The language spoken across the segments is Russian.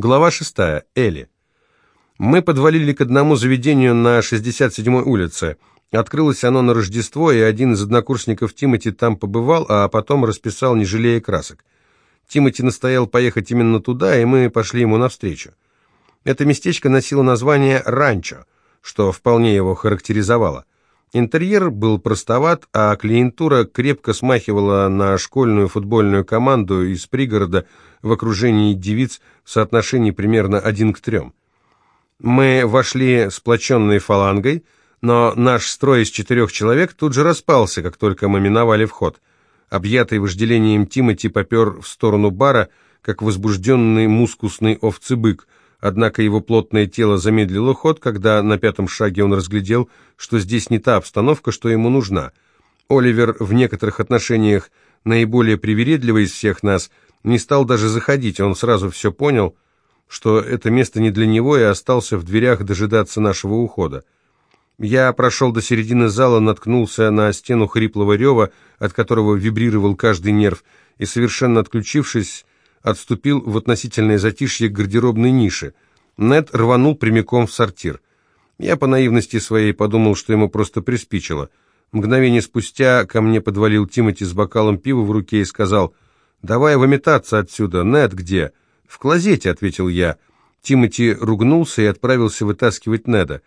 Глава 6. Элли. Мы подвалили к одному заведению на 67-й улице. Открылось оно на Рождество, и один из однокурсников Тимати там побывал, а потом расписал, не жалея красок. Тимати настоял поехать именно туда, и мы пошли ему навстречу. Это местечко носило название «Ранчо», что вполне его характеризовало. Интерьер был простоват, а клиентура крепко смахивала на школьную футбольную команду из пригорода в окружении девиц в соотношении примерно один к трем. Мы вошли сплоченной фалангой, но наш строй из четырех человек тут же распался, как только мы миновали вход. Объятый вожделением Тимати попер в сторону бара, как возбужденный мускусный овцебык, Однако его плотное тело замедлило ход, когда на пятом шаге он разглядел, что здесь не та обстановка, что ему нужна. Оливер, в некоторых отношениях наиболее привередливый из всех нас, не стал даже заходить, он сразу все понял, что это место не для него, и остался в дверях дожидаться нашего ухода. Я прошел до середины зала, наткнулся на стену хриплого рева, от которого вибрировал каждый нерв, и, совершенно отключившись, отступил в относительное затишье гардеробной ниши. Нед рванул прямиком в сортир. Я по наивности своей подумал, что ему просто приспичило. Мгновение спустя ко мне подвалил Тимати с бокалом пива в руке и сказал, «Давай выметаться отсюда. Нед где?» «В клозете», — ответил я. Тимати ругнулся и отправился вытаскивать Неда.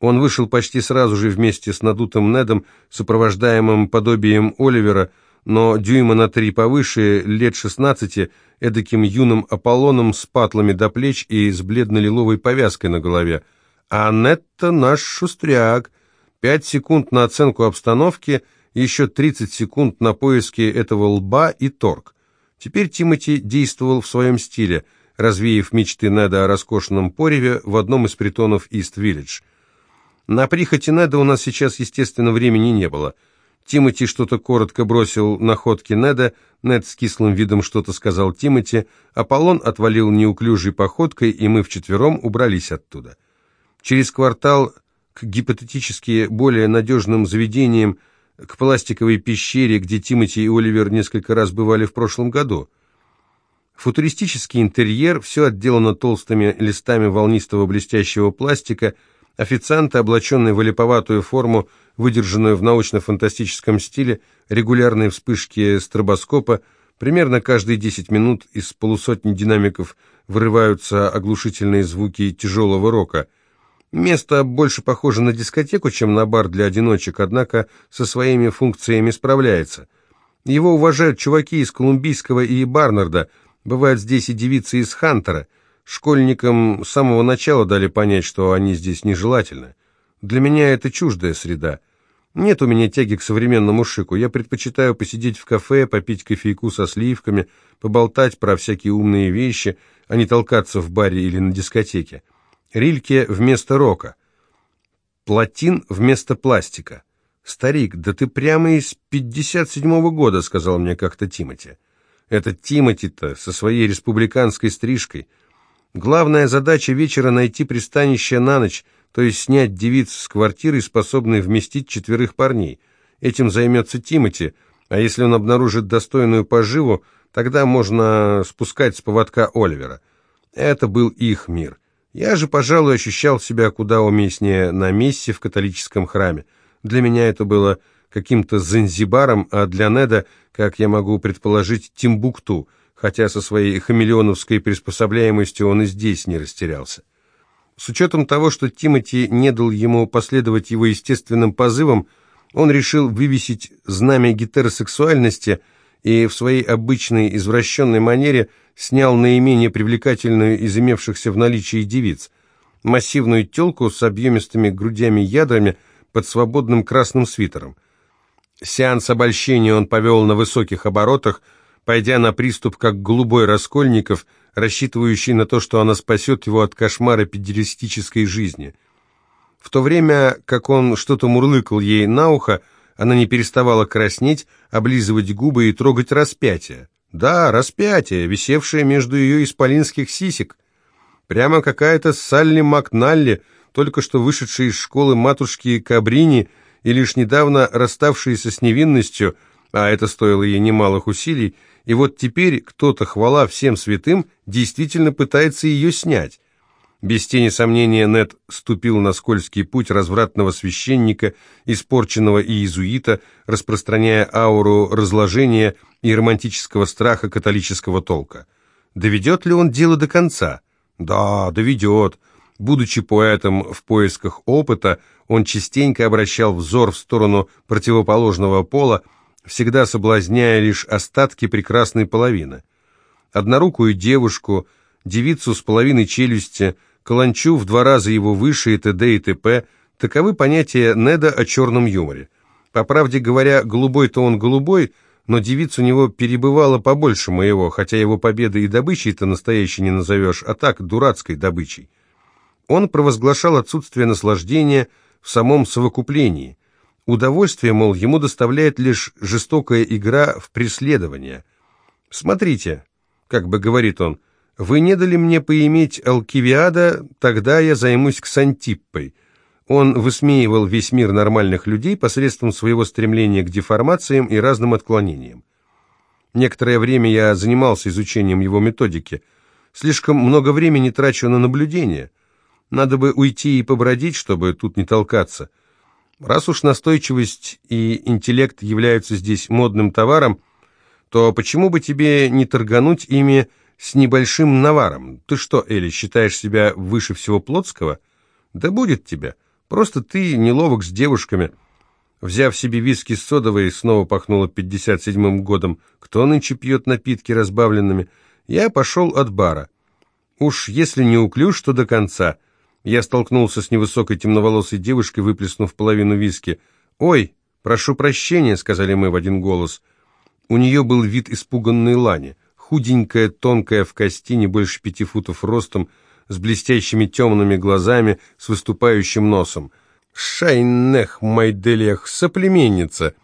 Он вышел почти сразу же вместе с надутым Недом, сопровождаемым подобием Оливера, но дюйма на три повыше, лет шестнадцати, эдаким юным Аполлоном с патлами до плеч и с бледно-лиловой повязкой на голове. А Анетта наш шустряк. Пять секунд на оценку обстановки, еще тридцать секунд на поиски этого лба и торг. Теперь Тимати действовал в своем стиле, развеяв мечты Неда о роскошном пореве в одном из притонов Ист-Виллидж. На прихоти Неда у нас сейчас, естественно, времени не было — Тимати что-то коротко бросил на ходки Неда, Нед с кислым видом что-то сказал Тимати, Аполлон отвалил неуклюжей походкой, и мы вчетвером убрались оттуда. Через квартал к гипотетически более надежным заведениям, к пластиковой пещере, где Тимати и Оливер несколько раз бывали в прошлом году. Футуристический интерьер, все отделано толстыми листами волнистого блестящего пластика – Официанты, облаченные в липоватую форму, выдержанную в научно-фантастическом стиле, регулярные вспышки стробоскопа, примерно каждые 10 минут из полусотни динамиков вырываются оглушительные звуки тяжелого рока. Место больше похоже на дискотеку, чем на бар для одиночек, однако со своими функциями справляется. Его уважают чуваки из Колумбийского и Барнарда, бывают здесь и девицы из Хантера – Школьникам с самого начала дали понять, что они здесь нежелательны. Для меня это чуждая среда. Нет у меня тяги к современному шику. Я предпочитаю посидеть в кафе, попить кофейку со сливками, поболтать про всякие умные вещи, а не толкаться в баре или на дискотеке. Рильке вместо рока. Платин вместо пластика. «Старик, да ты прямо из 57-го года», — сказал мне как-то Тимати. Это Тимати-то со своей республиканской стрижкой — Главная задача вечера — найти пристанище на ночь, то есть снять девиц с квартиры, способной вместить четверых парней. Этим займется Тимати, а если он обнаружит достойную поживу, тогда можно спускать с поводка Оливера. Это был их мир. Я же, пожалуй, ощущал себя куда уместнее на мессе в католическом храме. Для меня это было каким-то Занзибаром, а для Неда, как я могу предположить, Тимбукту — хотя со своей хамелеоновской приспособляемостью он и здесь не растерялся. С учетом того, что Тимати не дал ему последовать его естественным позывам, он решил вывесить знамя гетеросексуальности и в своей обычной извращенной манере снял наименее привлекательную из имевшихся в наличии девиц, массивную телку с объемистыми грудями-ядрами под свободным красным свитером. Сеанс обольщения он повел на высоких оборотах – пойдя на приступ как голубой Раскольников, рассчитывающий на то, что она спасет его от кошмара педеристической жизни. В то время, как он что-то мурлыкал ей на ухо, она не переставала краснеть, облизывать губы и трогать распятие. Да, распятие, висевшее между ее исполинских сисек. Прямо какая-то Салли Макналли, только что вышедшая из школы матушки Кабрини и лишь недавно расставшаяся с невинностью – а это стоило ей немалых усилий, и вот теперь кто-то, хвала всем святым, действительно пытается ее снять. Без тени сомнения Нед ступил на скользкий путь развратного священника, испорченного иезуита, распространяя ауру разложения и романтического страха католического толка. Доведет ли он дело до конца? Да, доведет. Будучи поэтом в поисках опыта, он частенько обращал взор в сторону противоположного пола, всегда соблазняя лишь остатки прекрасной половины. Однорукую девушку, девицу с половиной челюсти, каланчу в два раза его выше и т.д. и т.п. Таковы понятия Неда о черном юморе. По правде говоря, голубой-то он голубой, но девиц у него перебывало побольше моего, хотя его победы и добычей-то настоящей не назовешь, а так, дурацкой добычей. Он провозглашал отсутствие наслаждения в самом совокуплении. Удовольствие, мол, ему доставляет лишь жестокая игра в преследование. «Смотрите», как бы говорит он, «вы не дали мне поиметь Алкивиада, тогда я займусь Ксантиппой». Он высмеивал весь мир нормальных людей посредством своего стремления к деформациям и разным отклонениям. Некоторое время я занимался изучением его методики. Слишком много времени трачу на наблюдение. Надо бы уйти и побродить, чтобы тут не толкаться. Раз уж настойчивость и интеллект являются здесь модным товаром, то почему бы тебе не торгануть ими с небольшим наваром? Ты что, Эли, считаешь себя выше всего Плотского? Да будет тебя. Просто ты неловок с девушками. Взяв себе виски с содовой, снова пахнуло 57-м годом. Кто нынче пьет напитки разбавленными? Я пошел от бара. Уж если не уклюж, то до конца — я столкнулся с невысокой темноволосой девушкой, выплеснув половину виски. «Ой, прошу прощения», — сказали мы в один голос. У нее был вид испуганной лани. Худенькая, тонкая, в кости, не больше пяти футов ростом, с блестящими темными глазами, с выступающим носом. «Шайнех, майделях, соплеменница!»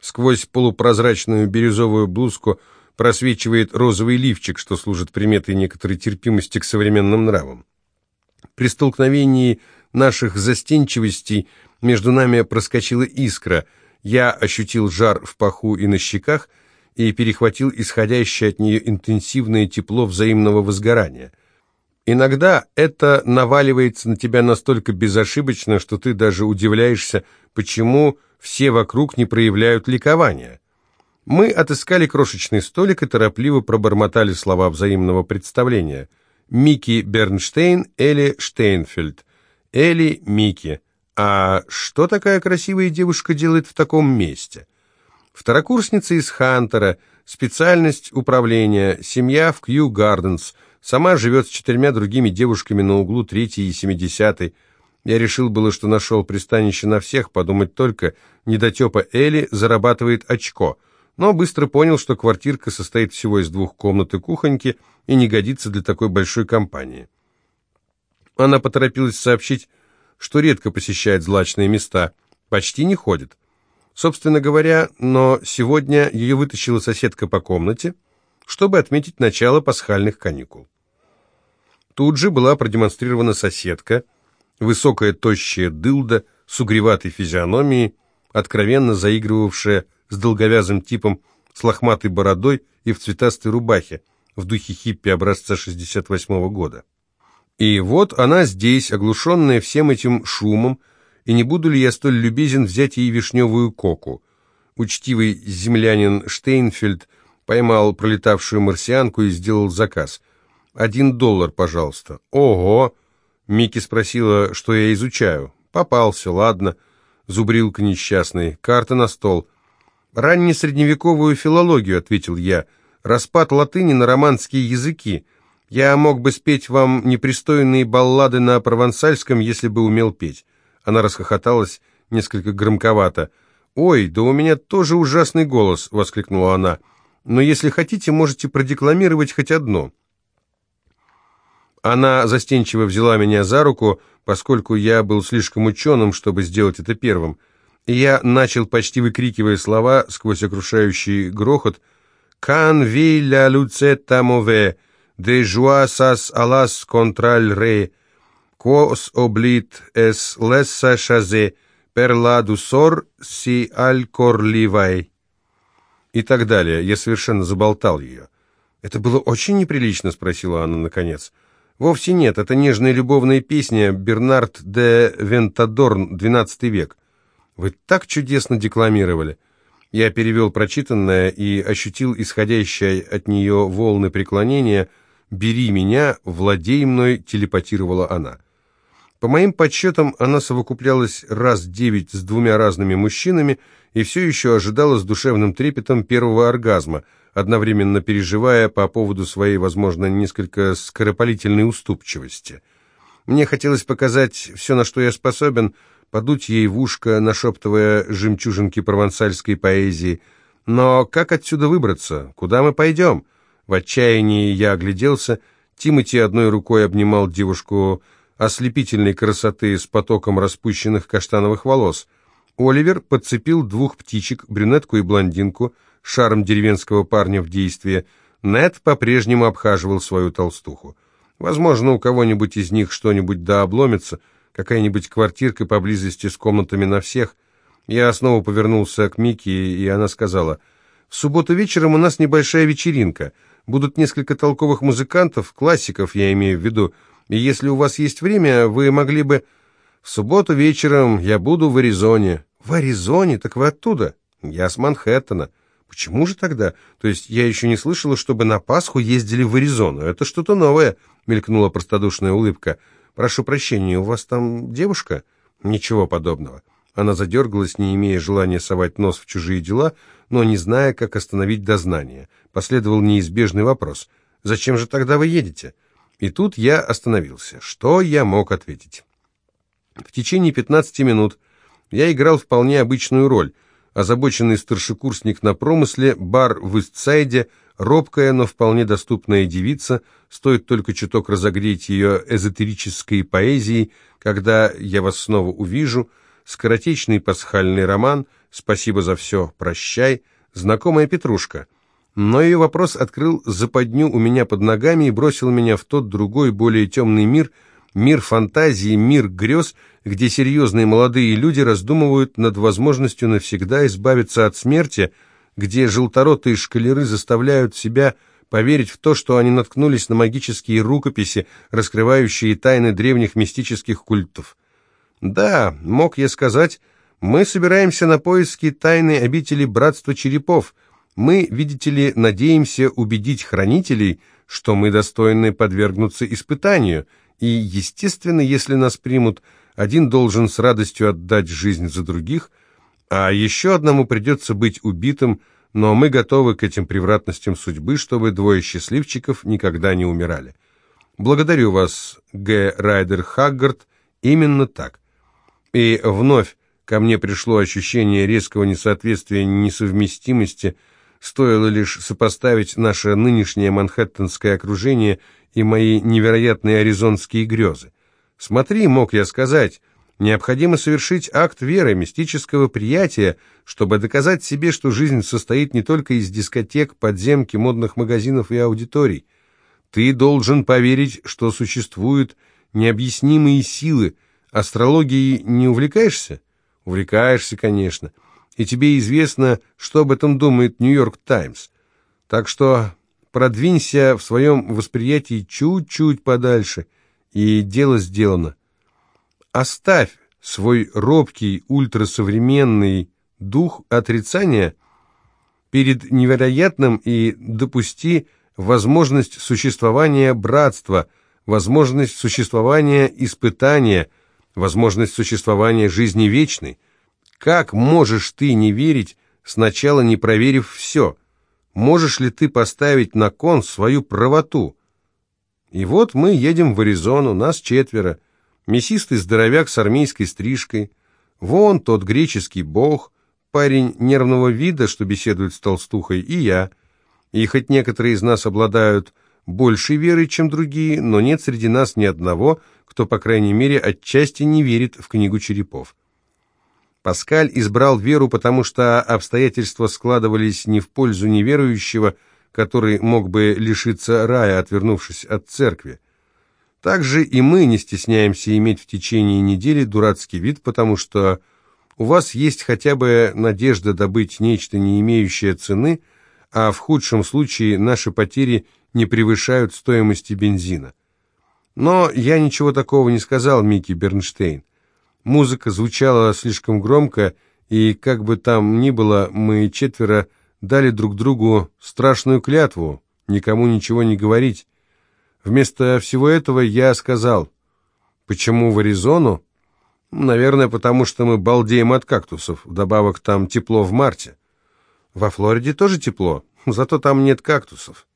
Сквозь полупрозрачную бирюзовую блузку просвечивает розовый лифчик, что служит приметой некоторой терпимости к современным нравам. При столкновении наших застенчивостей между нами проскочила искра. Я ощутил жар в паху и на щеках и перехватил исходящее от нее интенсивное тепло взаимного возгорания. Иногда это наваливается на тебя настолько безошибочно, что ты даже удивляешься, почему все вокруг не проявляют ликования. Мы отыскали крошечный столик и торопливо пробормотали слова взаимного представления – Микки Бернштейн, Элли Штейнфельд. Элли, Микки. А что такая красивая девушка делает в таком месте? Второкурсница из Хантера, специальность управления, семья в Кью Гарденс. Сама живет с четырьмя другими девушками на углу 3 и 70 Я решил было, что нашел пристанище на всех, подумать только, недотепа Элли зарабатывает очко – но быстро понял, что квартирка состоит всего из двух комнат и кухоньки и не годится для такой большой компании. Она поторопилась сообщить, что редко посещает злачные места, почти не ходит. Собственно говоря, но сегодня ее вытащила соседка по комнате, чтобы отметить начало пасхальных каникул. Тут же была продемонстрирована соседка, высокая тощая дылда с угреватой физиономией, откровенно заигрывавшая с долговязым типом, с лохматой бородой и в цветастой рубахе, в духе хиппи образца 68 -го года. И вот она здесь, оглушенная всем этим шумом, и не буду ли я столь любезен взять ей вишневую коку. Учтивый землянин Штейнфельд поймал пролетавшую марсианку и сделал заказ. «Один доллар, пожалуйста». «Ого!» Микки спросила, что я изучаю. «Попался, ладно». Зубрилка несчастный. «Карта на стол». «Раннесредневековую филологию», — ответил я. «Распад латыни на романские языки. Я мог бы спеть вам непристойные баллады на провансальском, если бы умел петь». Она расхохоталась несколько громковато. «Ой, да у меня тоже ужасный голос!» — воскликнула она. «Но если хотите, можете продекламировать хоть одно». Она застенчиво взяла меня за руку, поскольку я был слишком ученым, чтобы сделать это первым. Я начал, почти выкрикивая слова сквозь окрушающий грохот, «Кан ви ля люцета мове, де жуа сас алас контраль ре, oblit es lessa chaze, per la dusor si al cor livai». И так далее. Я совершенно заболтал ее. «Это было очень неприлично?» — спросила она наконец. «Вовсе нет, это нежная любовная песня Бернард де Вентадорн, XII век. Вы так чудесно декламировали». Я перевел прочитанное и ощутил исходящее от нее волны преклонения. «Бери меня, владей мной», — телепатировала она. По моим подсчетам, она совокуплялась раз девять с двумя разными мужчинами и все еще ожидала с душевным трепетом первого оргазма, одновременно переживая по поводу своей, возможно, несколько скоропалительной уступчивости. Мне хотелось показать все, на что я способен, подуть ей в ушко, нашептывая жемчужинки провансальской поэзии. Но как отсюда выбраться? Куда мы пойдем? В отчаянии я огляделся. Тимати одной рукой обнимал девушку ослепительной красоты с потоком распущенных каштановых волос. Оливер подцепил двух птичек, брюнетку и блондинку, шарм деревенского парня в действии. Нед по-прежнему обхаживал свою толстуху. Возможно, у кого-нибудь из них что-нибудь да обломится, какая-нибудь квартирка поблизости с комнатами на всех. Я снова повернулся к Микки, и она сказала, «В субботу вечером у нас небольшая вечеринка. Будут несколько толковых музыкантов, классиков, я имею в виду, и если у вас есть время, вы могли бы... В субботу вечером я буду в Аризоне. В Аризоне? Так вы оттуда? Я с Манхэттена. Почему же тогда? То есть я еще не слышала, чтобы на Пасху ездили в Аризону. Это что-то новое, мелькнула простодушная улыбка. Прошу прощения, у вас там девушка? Ничего подобного. Она задергалась, не имея желания совать нос в чужие дела, но не зная, как остановить дознание. Последовал неизбежный вопрос. «Зачем же тогда вы едете?» И тут я остановился. Что я мог ответить? В течение 15 минут я играл вполне обычную роль. Озабоченный старшекурсник на промысле, бар в Истсайде, робкая, но вполне доступная девица, стоит только чуток разогреть ее эзотерической поэзией, когда я вас снова увижу, скоротечный пасхальный роман «Спасибо за все, прощай», знакомая Петрушка — но ее вопрос открыл западню у меня под ногами и бросил меня в тот другой, более темный мир, мир фантазии, мир грез, где серьезные молодые люди раздумывают над возможностью навсегда избавиться от смерти, где желторотые шкалеры заставляют себя поверить в то, что они наткнулись на магические рукописи, раскрывающие тайны древних мистических культов. Да, мог я сказать, мы собираемся на поиски тайной обители Братства Черепов — мы, видите ли, надеемся убедить хранителей, что мы достойны подвергнуться испытанию, и, естественно, если нас примут, один должен с радостью отдать жизнь за других, а еще одному придется быть убитым, но мы готовы к этим превратностям судьбы, чтобы двое счастливчиков никогда не умирали. Благодарю вас, Г. Райдер Хаггард, именно так. И вновь ко мне пришло ощущение резкого несоответствия, несовместимости, Стоило лишь сопоставить наше нынешнее манхэттенское окружение и мои невероятные аризонские грезы. «Смотри», — мог я сказать, — «необходимо совершить акт веры, мистического приятия, чтобы доказать себе, что жизнь состоит не только из дискотек, подземки, модных магазинов и аудиторий. Ты должен поверить, что существуют необъяснимые силы. Астрологией не увлекаешься?» «Увлекаешься, конечно» и тебе известно, что об этом думает Нью-Йорк Таймс. Так что продвинься в своем восприятии чуть-чуть подальше, и дело сделано. Оставь свой робкий, ультрасовременный дух отрицания перед невероятным и допусти возможность существования братства, возможность существования испытания, возможность существования жизни вечной. Как можешь ты не верить, сначала не проверив все? Можешь ли ты поставить на кон свою правоту? И вот мы едем в Аризону, нас четверо. Мясистый здоровяк с армейской стрижкой. Вон тот греческий бог, парень нервного вида, что беседует с толстухой, и я. И хоть некоторые из нас обладают большей верой, чем другие, но нет среди нас ни одного, кто, по крайней мере, отчасти не верит в книгу черепов. Паскаль избрал веру, потому что обстоятельства складывались не в пользу неверующего, который мог бы лишиться рая, отвернувшись от церкви. Также и мы не стесняемся иметь в течение недели дурацкий вид, потому что у вас есть хотя бы надежда добыть нечто, не имеющее цены, а в худшем случае наши потери не превышают стоимости бензина. Но я ничего такого не сказал Микки Бернштейн. Музыка звучала слишком громко, и, как бы там ни было, мы четверо дали друг другу страшную клятву, никому ничего не говорить. Вместо всего этого я сказал, почему в Аризону? Наверное, потому что мы балдеем от кактусов, вдобавок там тепло в марте. Во Флориде тоже тепло, зато там нет кактусов.